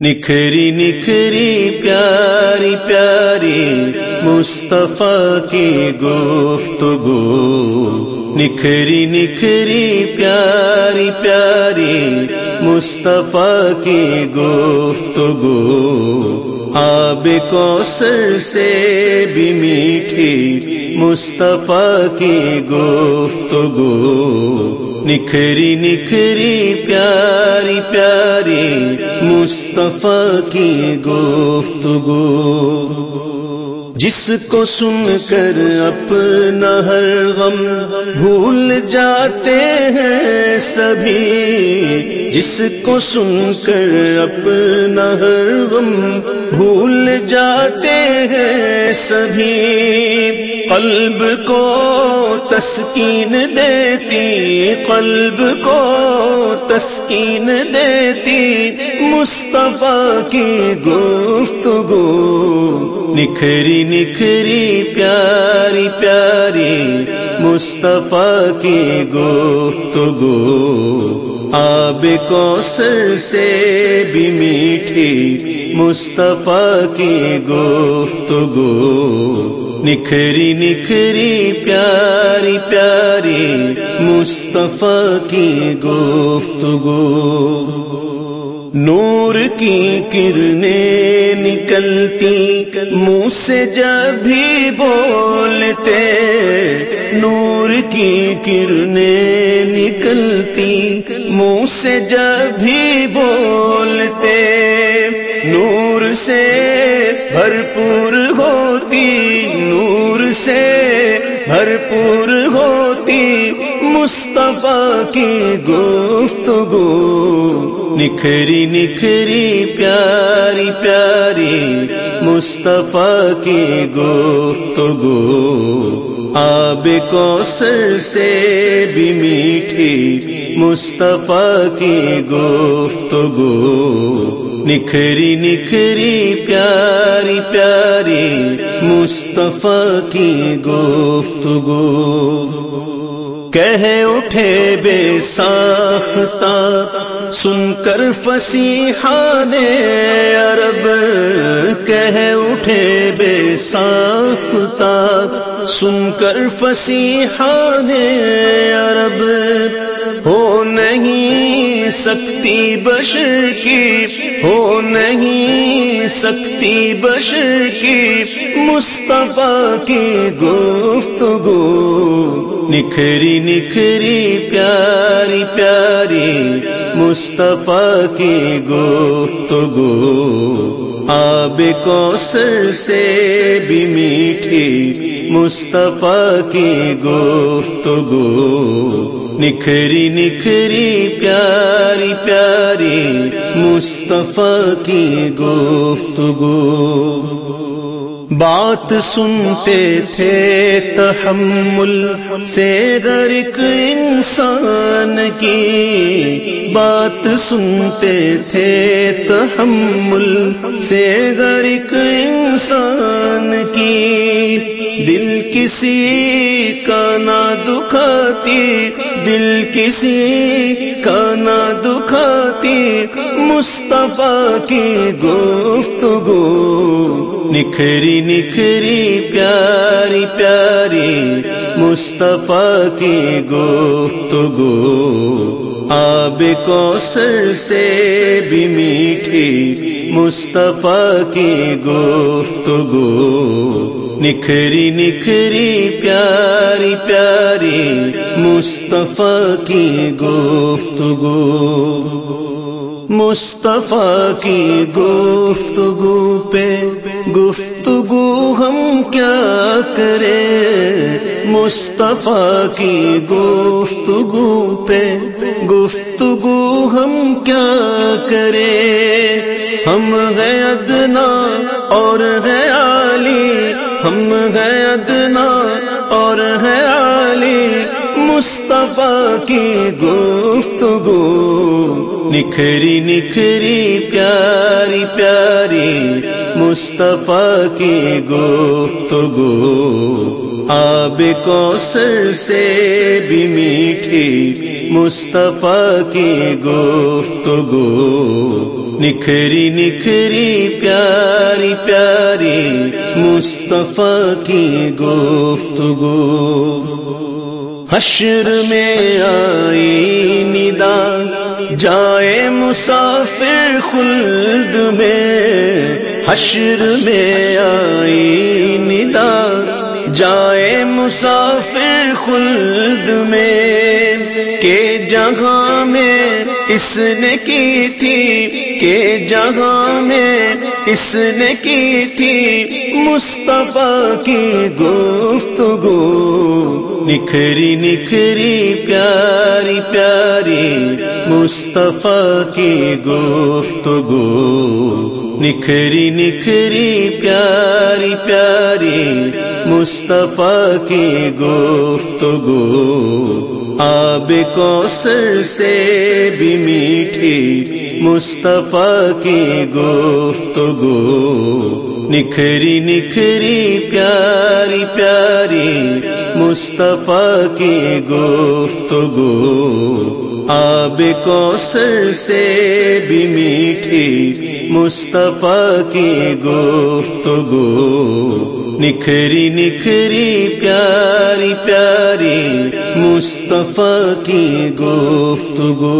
نکھری نکھری پیاری پیاری مصطفیٰ کی گفتگو نکھری نکھری پیاری پیاری مصطفیٰ کی گفتگو آب کو سر سے بھی میٹھی مصطفیٰ کی گفتگو نکھری نکھری پیاری پیاری مصطفیٰ کی گفتگو۔ جس کو سن کر اپنا ہر غم بھول جاتے ہیں سبھی، جس کو سن کر اپنا ہر غم بھول جاتے ہیں سبھی۔ قلب کو تسکین دیتی، قلب کو تسکین دیتی۔ مصطفیٰ کی گفتگو نکھری نکھری پیاری پیاری مصطفیٰ کی گفتگو، آب کوثر سے بھی میٹھی مصطفیٰ کی گفتگو۔ نکھری نکھری پیاری پیاری مصطفیٰ کی گفتگو۔ نور کی کرنیں نکلتی، منہ سے جب بھی بولتے، نور کی کرنیں نکلتی، منہ سے جب بھی بولتے۔ نور سے بھرپور ہوتی، نور سے بھرپور ہوتی مصطفیٰ کی گفتگو۔ نکھری نکھری، پیاری پیاری مصطفیٰ کی گفتگو۔ آب کو سے بھی میٹھی مصطفیٰ کی گفتگو۔ نکھری نکھری پیاری پیاری مصطفیٰ کی گفتگو۔ کہہ اٹھے بے ساختہ، سن کر فصیحان عرب۔ کہہ اٹھے بے ساختہ، سن کر فصیحان عرب۔ ہو نہیں سکتی بشر کی ہو نہیں سکتی بشر کی مصطفیٰ کی گفتگو نکھری نکھری پیاری پیاری مصطفیٰ کی گفتگو آب کو سے بھی میٹھی مصطفیٰ کی گفتگو نکھری نکھری پیاری پیاری مصطفیٰ کی گفتگو۔ بات سنتے تھے تحمل سے غرق انسان کی۔ بات سنتے تھے تحمل سے غرق انسان کی۔ دل کسی کا نہ دکھاتی دل کسی کا نہ دکھاتی، مصطفیٰ کی گفتگو۔ نکھری نکھری، پیاری پیاری مصطفیٰ کی گفتگو۔ آب کو سر سے بھی میٹھی مصطفیٰ کی گفتگو۔ نکھری نکھری پیاری پیاری مصطفیٰ کی گفتگو مصطفیٰ کی گفتگو پہ گفتگو ہم کیا کریں مصطفیٰ کی گفتگو پہ گفتگو ہم کیا کریں ہم گئے ادنا ہم گئے ادنا اور ہے عالی مصطفیٰ کی گفتگو۔ نکھری نکھری پیاری پیاری مصطفیٰ کی گفتگو۔ آب کو سر سے بھی میٹھی مصطفیٰ کی گفتگو۔ نکھری نکھری پیاری پیاری مصطفیٰ کی گفتگو۔ حشر میں آئی ندا، جائے مسافر خلد میں۔ حشر میں آئی ندا جائے مسافر خلد میں کہ جگہ میں اس نے کی تھی کہ جگہ میں اس نے کی تھی مصطفیٰ کی گفتگو نکھری نکھری پیاری پیاری مصطفیٰ کی گفتگو نکھری نکھری پیاری پیاری مصطفیٰ کی گفتگو آب کو سر سے بھی میٹھی، مصطفیٰ کی گفتگو۔ نکھری نکھری پیاری پیاری مصطفیٰ کی گفتگو۔ آب کو سر سے بھی میٹھی مصطفیٰ کی گفتگو۔ نکھری نکھری پیاری پیاری مصطفیٰ کی گفتگو۔